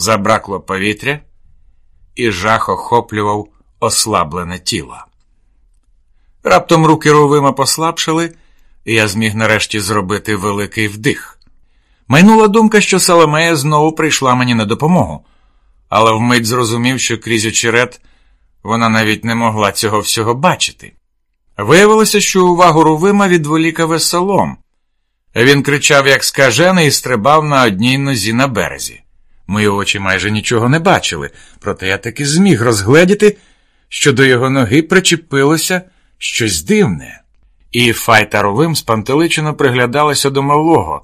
Забракло повітря, і жах охоплював ослаблене тіло. Раптом руки Рувима послабшали, і я зміг нарешті зробити великий вдих. Майнула думка, що Соломея знову прийшла мені на допомогу, але вмить зрозумів, що крізь очерет вона навіть не могла цього всього бачити. Виявилося, що увагу Рувима відволікав веселом. Він кричав, як скажений, і стрибав на одній нозі на березі. Мої очі майже нічого не бачили, проте я таки зміг розгледіти, що до його ноги причепилося щось дивне. І Файта Рувим спантеличено приглядалася до малого,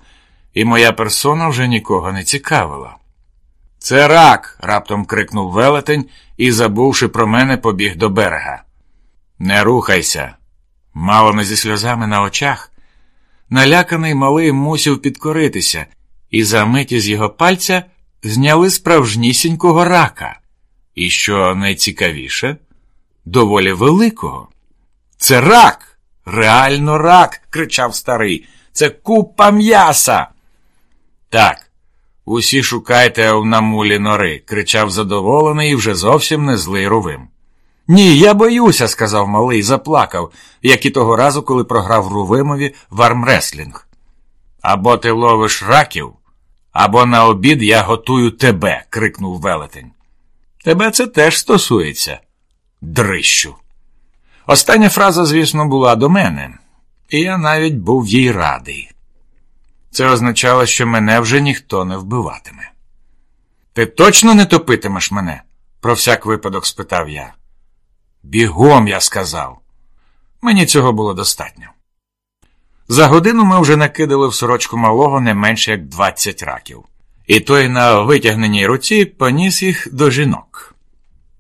і моя персона вже нікого не цікавила. Це рак. раптом крикнув велетень і, забувши про мене, побіг до берега. Не рухайся. Мало не зі сльозами на очах. Наляканий малий мусів підкоритися, і за миті з його пальця зняли справжнісінького рака. І що найцікавіше, доволі великого. Це рак, реально рак, кричав старий. Це купа м'яса. Так, усі шукайте в намулі нори, кричав задоволений і вже зовсім не злий рувим. Ні, я боюся, сказав малий, заплакав, як і того разу, коли програв Рувимові в армреслінг. Або ти ловиш раків, або на обід я готую тебе, крикнув велетень. Тебе це теж стосується, дрищу. Остання фраза, звісно, була до мене, і я навіть був їй радий. Це означало, що мене вже ніхто не вбиватиме. Ти точно не топитимеш мене? про всяк випадок спитав я. Бігом, я сказав. Мені цього було достатньо. За годину ми вже накидали в сорочку малого не менше як 20 раків, і той на витягненій руці поніс їх до жінок.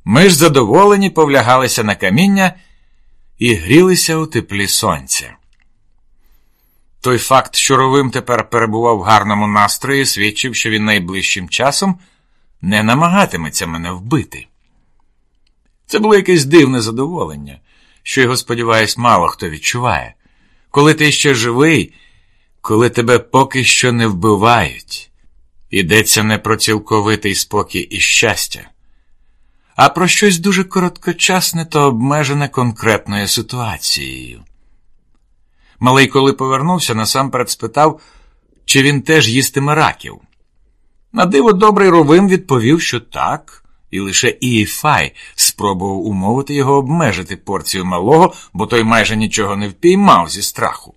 Ми ж задоволені повлягалися на каміння і грілися у теплі сонця. Той факт, що Ровим тепер перебував в гарному настрої, свідчив, що він найближчим часом не намагатиметься мене вбити. Це було якесь дивне задоволення, що його, сподіваюсь, мало хто відчуває. Коли ти ще живий, коли тебе поки що не вбивають, йдеться не про цілковитий спокій і щастя, а про щось дуже короткочасне та обмежене конкретною ситуацією. Малий, коли повернувся, насамперед спитав, чи він теж їстиме раків. На диво добрий Ровим відповів, що так, і лише Іїфай спробував умовити його обмежити порцію малого, бо той майже нічого не впіймав зі страху.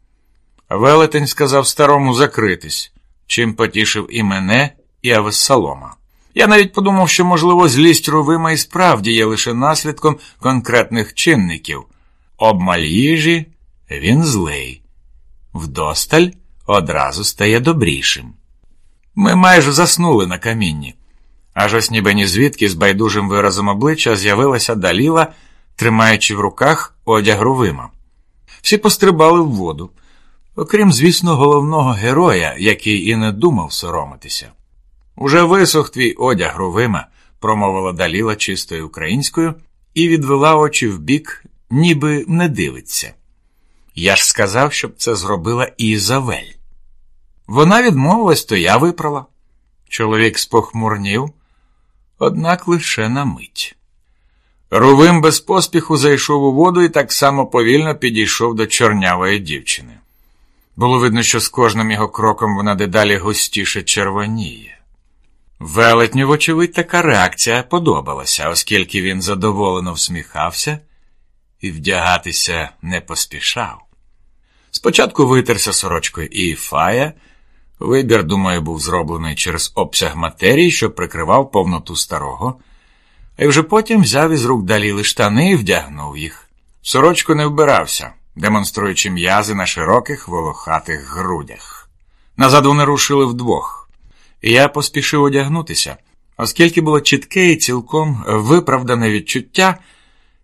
Велетень сказав старому закритись, чим потішив і мене, і Авессалома. Я навіть подумав, що, можливо, злість Ровима і справді є лише наслідком конкретних чинників. Обмаль їжі він злий, вдосталь одразу стає добрішим. Ми майже заснули на камінні, аж ось ніби ні звідки з байдужим виразом обличчя з'явилася Даліла, тримаючи в руках одяг Рувима. Всі пострибали в воду, окрім, звісно, головного героя, який і не думав соромитися. Уже висох твій одяг Рувима, промовила Даліла чистою українською і відвела очі вбік, ніби не дивиться. Я ж сказав, щоб це зробила Ізавель. Вона відмовилась, то я виправила. Чоловік спохмурнів, однак лише на мить. Рувим без поспіху зайшов у воду і так само повільно підійшов до чорнявої дівчини. Було видно, що з кожним його кроком вона дедалі густіше червоніє. Велетню, вочевидь, така реакція подобалася, оскільки він задоволено всміхався і вдягатися не поспішав. Спочатку витерся сорочкою і фая. Вибір, думаю, був зроблений через обсяг матерії, що прикривав повноту старого, а вже потім взяв із рук даліли штани і вдягнув їх. Сорочку не вбирався, демонструючи м'язи на широких волохатих грудях. Назад вони рушили вдвох, і я поспішив одягнутися, оскільки було чітке і цілком виправдане відчуття,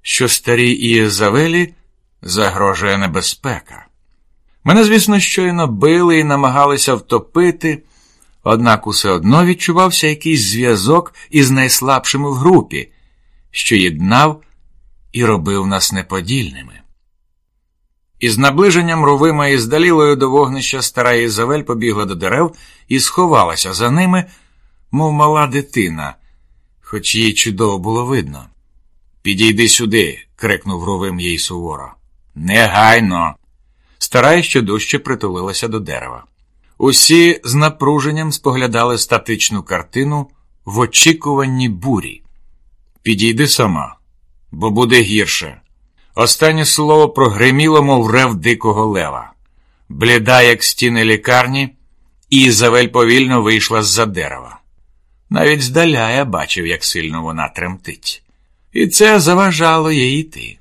що старій Ієзавелі загрожує небезпека. Мене, звісно, щойно били і намагалися втопити, однак усе одно відчувався якийсь зв'язок із найслабшими в групі, що єднав і робив нас неподільними. Із наближенням Рувима і здалілою до вогнища стара Ізавель побігла до дерев і сховалася за ними, мов мала дитина, хоч їй чудово було видно. Підійди сюди, крикнув Рувим їй суворо. Негайно. Стара ще дужче притулилася до дерева. Усі з напруженням споглядали статичну картину в очікуванні бурі. Підійди сама, бо буде гірше. Останнє слово прогреміло, мов рев дикого лева. Бліда, як стіни лікарні, Ізавель повільно вийшла з-за дерева. Навіть здаля я бачив, як сильно вона тремтить, і це заважало їй йти.